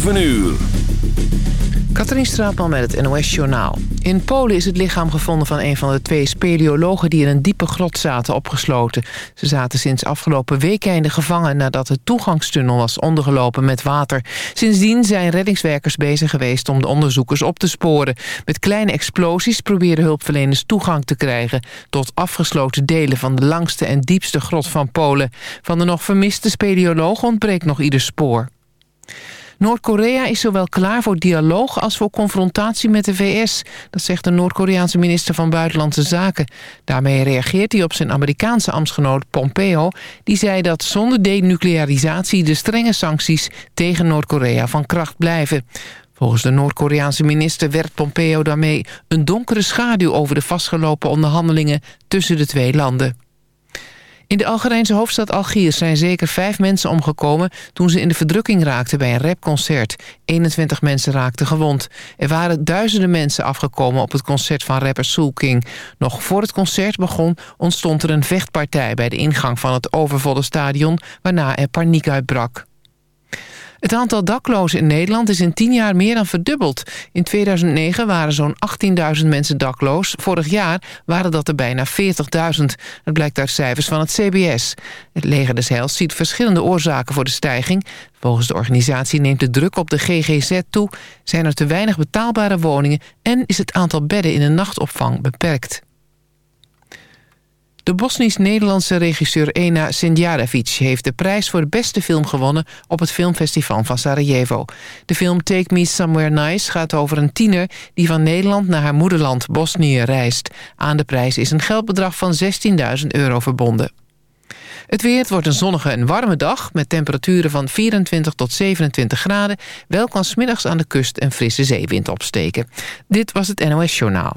7 uur. Katrien Straatman met het NOS-journaal. In Polen is het lichaam gevonden van een van de twee speleologen... die in een diepe grot zaten opgesloten. Ze zaten sinds afgelopen weekende gevangen... nadat de toegangstunnel was ondergelopen met water. Sindsdien zijn reddingswerkers bezig geweest om de onderzoekers op te sporen. Met kleine explosies probeerden hulpverleners toegang te krijgen... tot afgesloten delen van de langste en diepste grot van Polen. Van de nog vermiste speleoloog ontbreekt nog ieder spoor. Noord-Korea is zowel klaar voor dialoog als voor confrontatie met de VS. Dat zegt de Noord-Koreaanse minister van Buitenlandse Zaken. Daarmee reageert hij op zijn Amerikaanse ambtsgenoot Pompeo... die zei dat zonder denuclearisatie de strenge sancties tegen Noord-Korea van kracht blijven. Volgens de Noord-Koreaanse minister werpt Pompeo daarmee een donkere schaduw over de vastgelopen onderhandelingen tussen de twee landen. In de Algerijnse hoofdstad Algiers zijn zeker vijf mensen omgekomen... toen ze in de verdrukking raakten bij een rapconcert. 21 mensen raakten gewond. Er waren duizenden mensen afgekomen op het concert van rapper Soul King. Nog voor het concert begon ontstond er een vechtpartij... bij de ingang van het overvolle stadion, waarna er paniek uitbrak. Het aantal daklozen in Nederland is in 10 jaar meer dan verdubbeld. In 2009 waren zo'n 18.000 mensen dakloos. Vorig jaar waren dat er bijna 40.000. Dat blijkt uit cijfers van het CBS. Het leger des Heils ziet verschillende oorzaken voor de stijging. Volgens de organisatie neemt de druk op de GGZ toe... zijn er te weinig betaalbare woningen... en is het aantal bedden in de nachtopvang beperkt. De Bosnisch-Nederlandse regisseur Ena Sindjarevic heeft de prijs voor de beste film gewonnen op het filmfestival van Sarajevo. De film Take Me Somewhere Nice gaat over een tiener die van Nederland naar haar moederland Bosnië reist. Aan de prijs is een geldbedrag van 16.000 euro verbonden. Het weer wordt een zonnige en warme dag... met temperaturen van 24 tot 27 graden. Wel kan smiddags aan de kust een frisse zeewind opsteken. Dit was het NOS Journaal.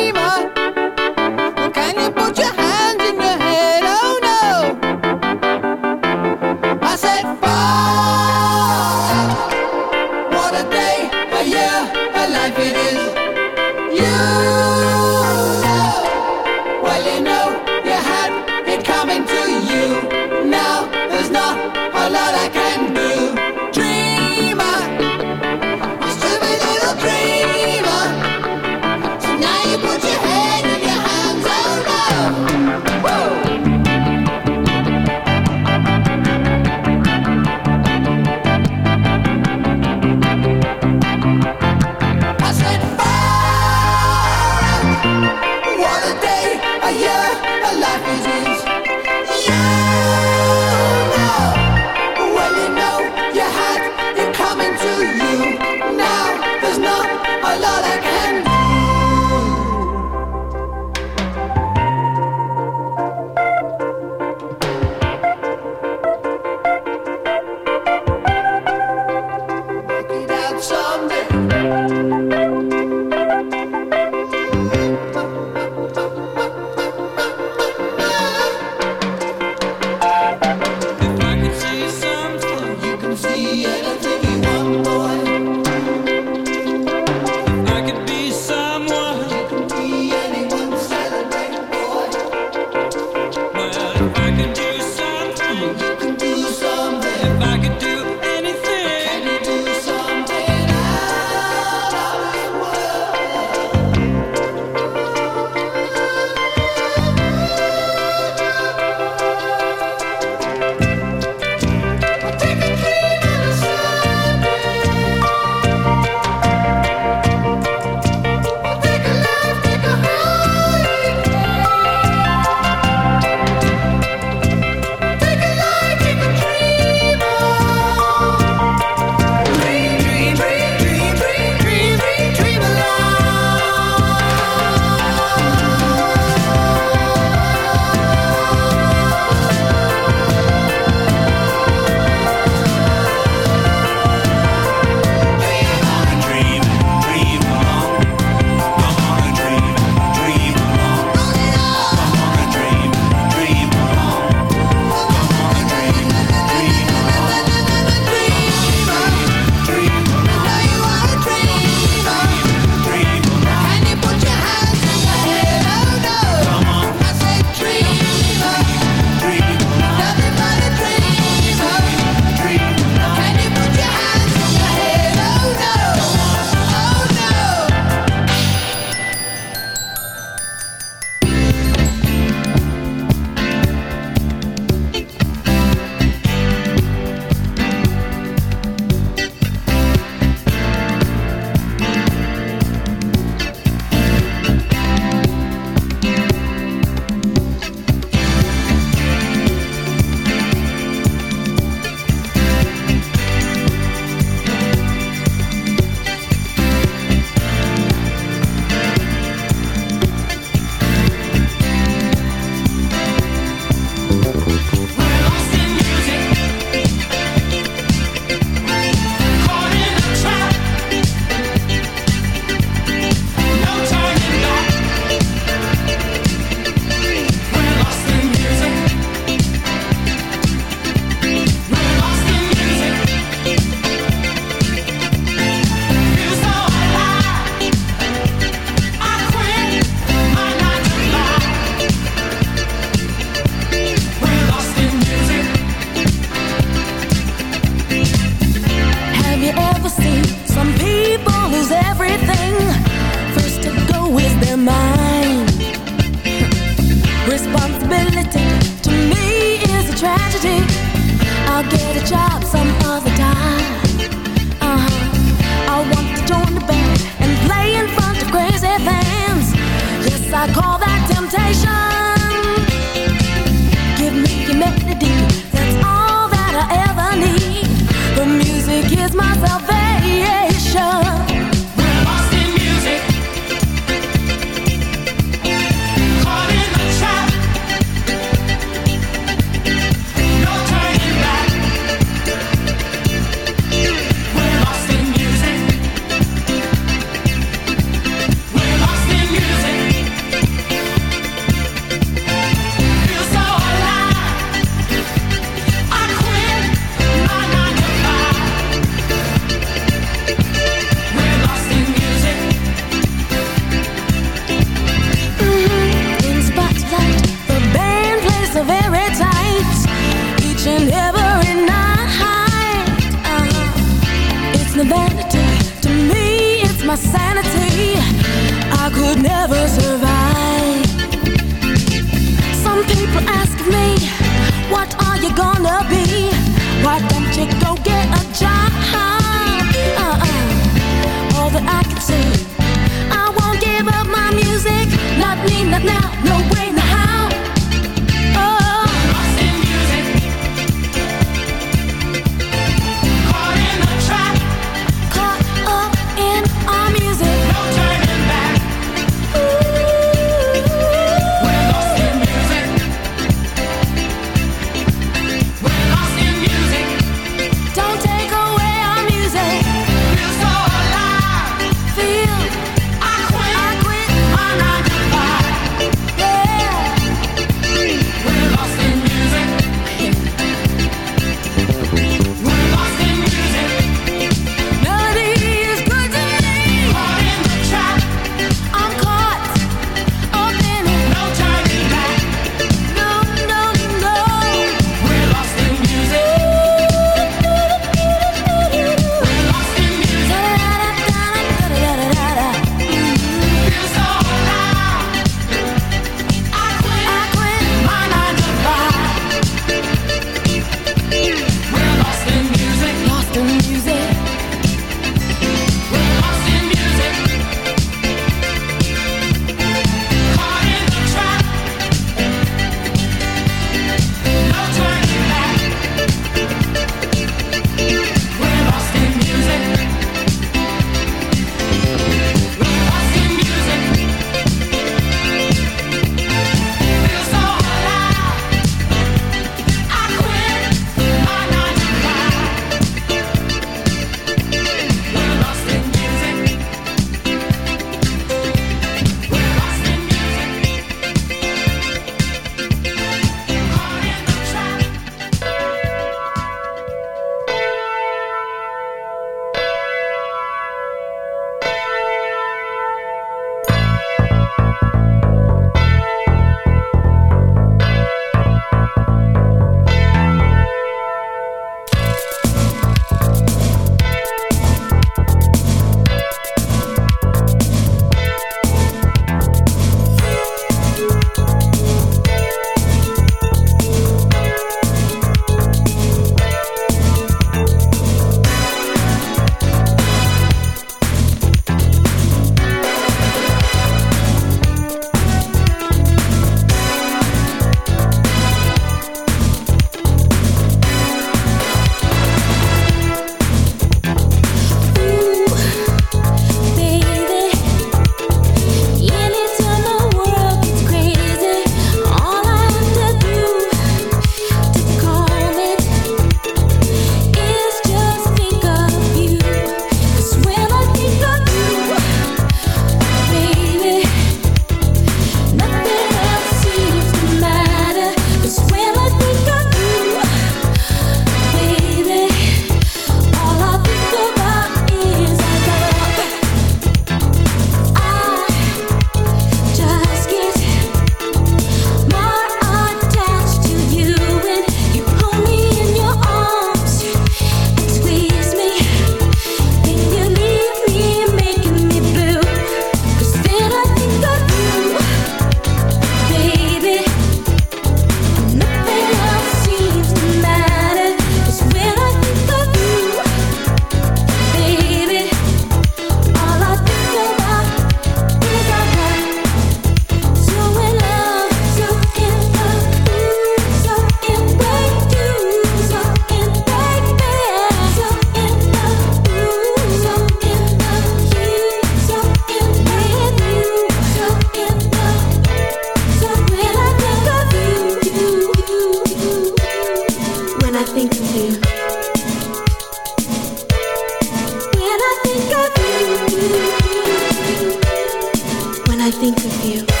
I think of you.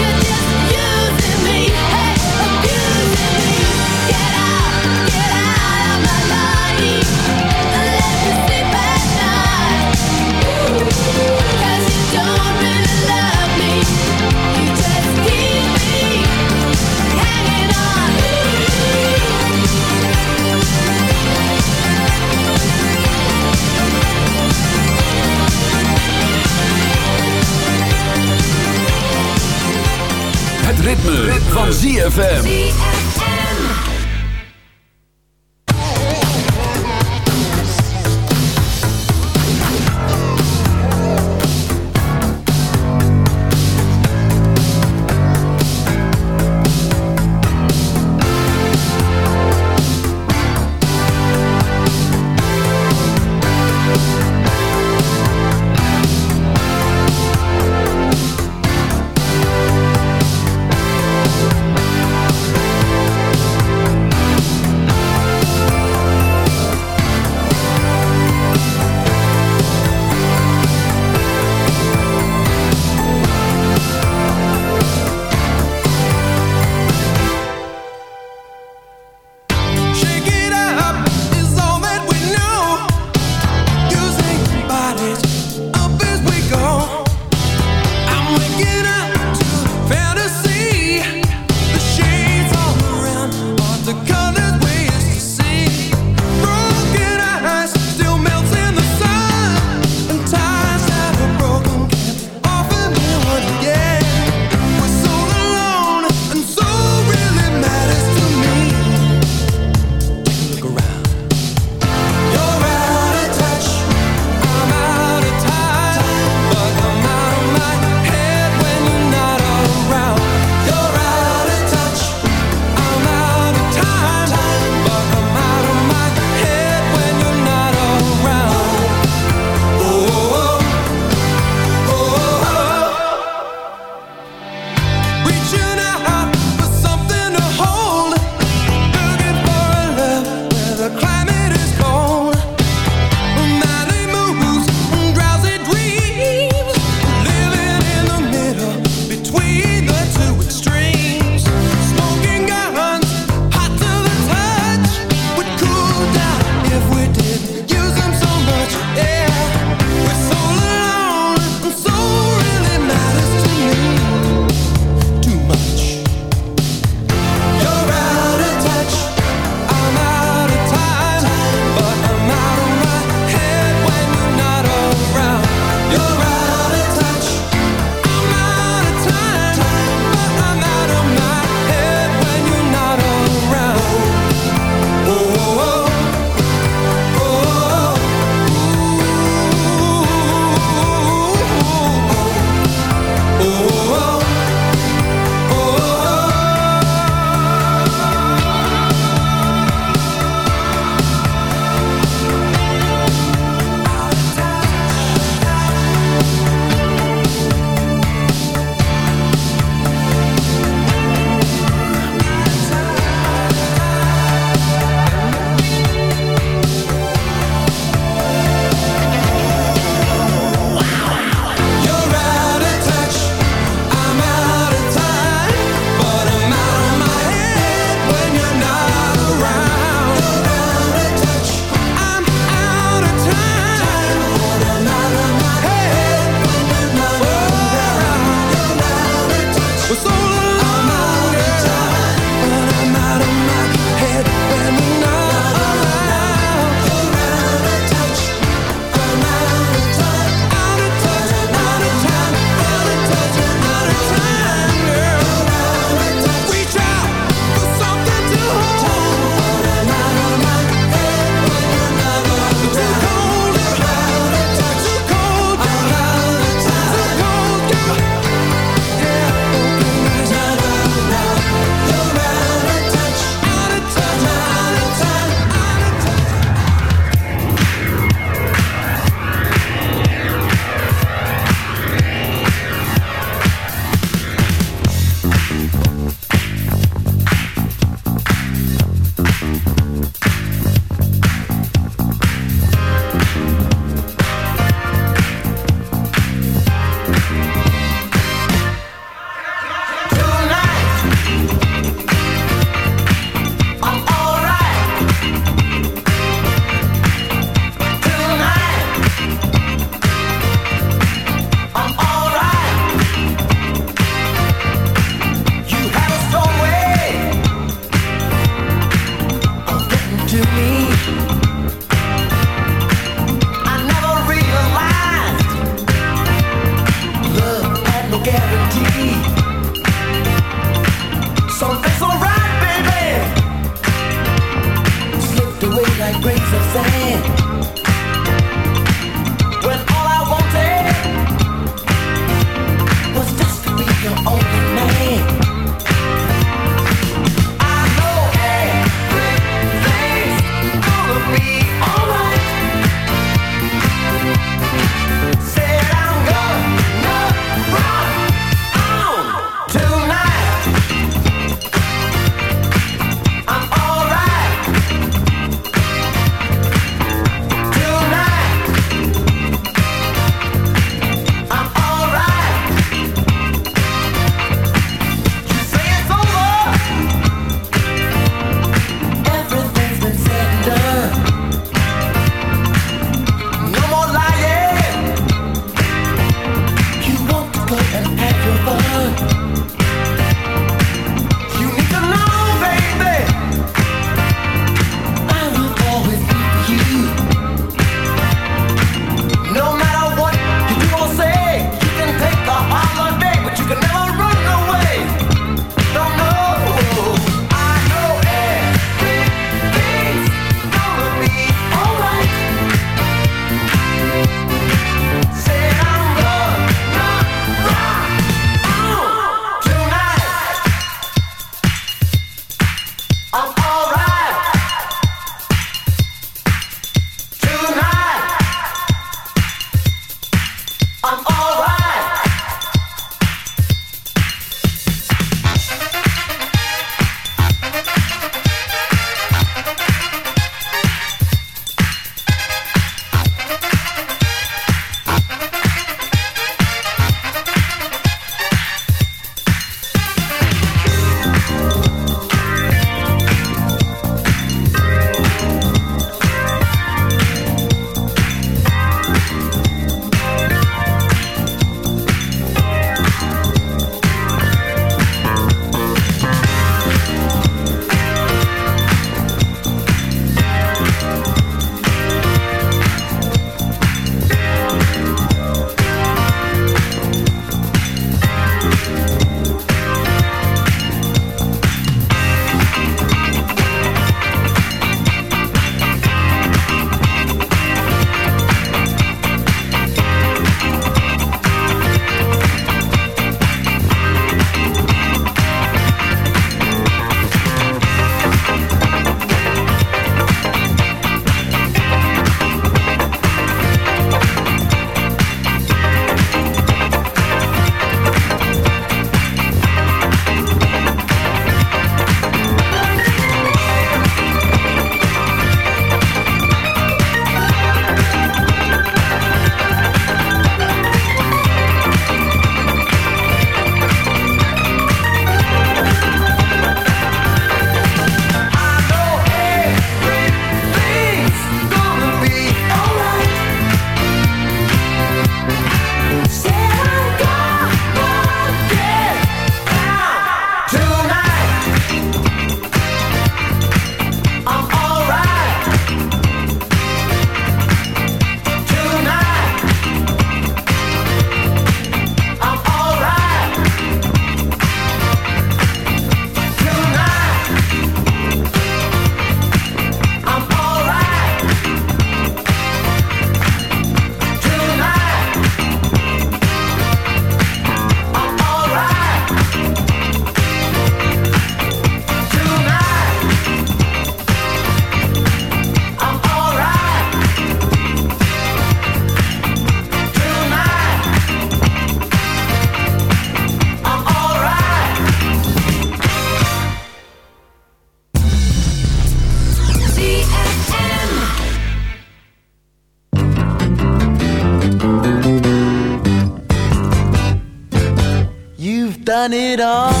done it all.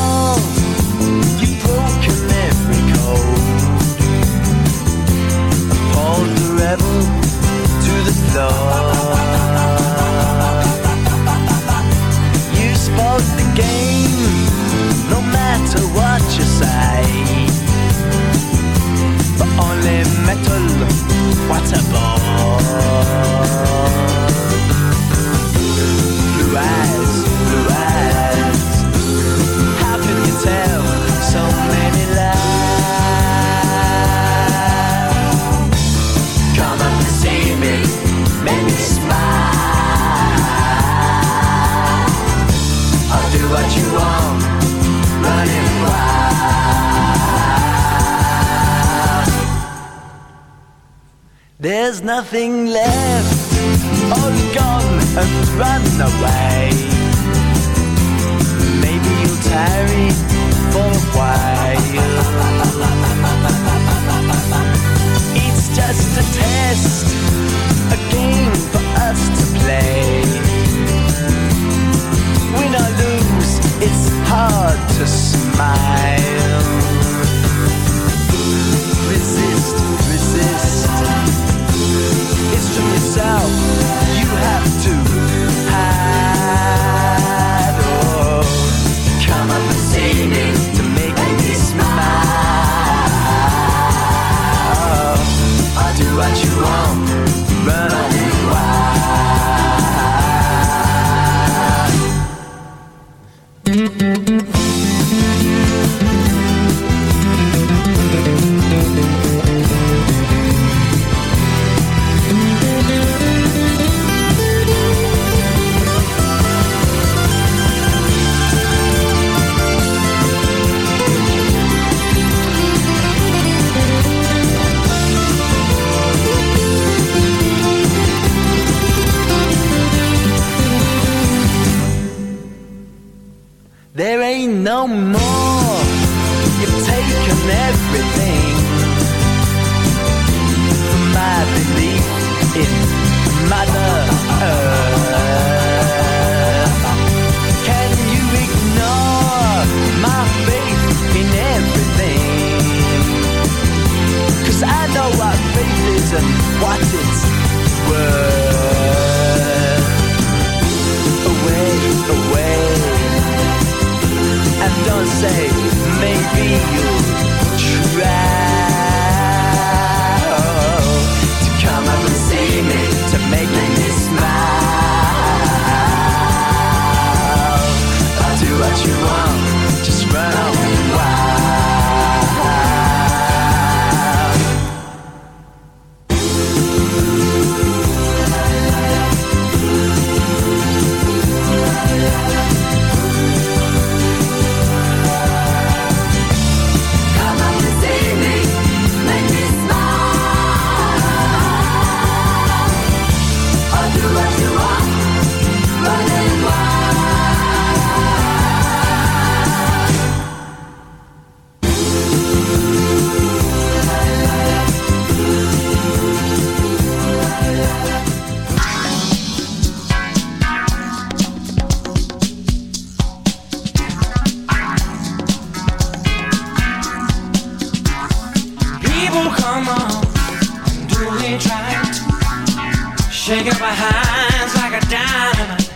shaking my hands like a dynamite.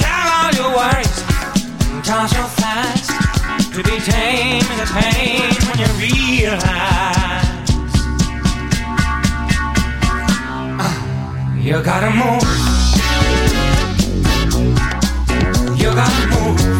Tell all your worries and toss your flies. To be tame is a pain when you realize uh, you gotta move. You gotta move.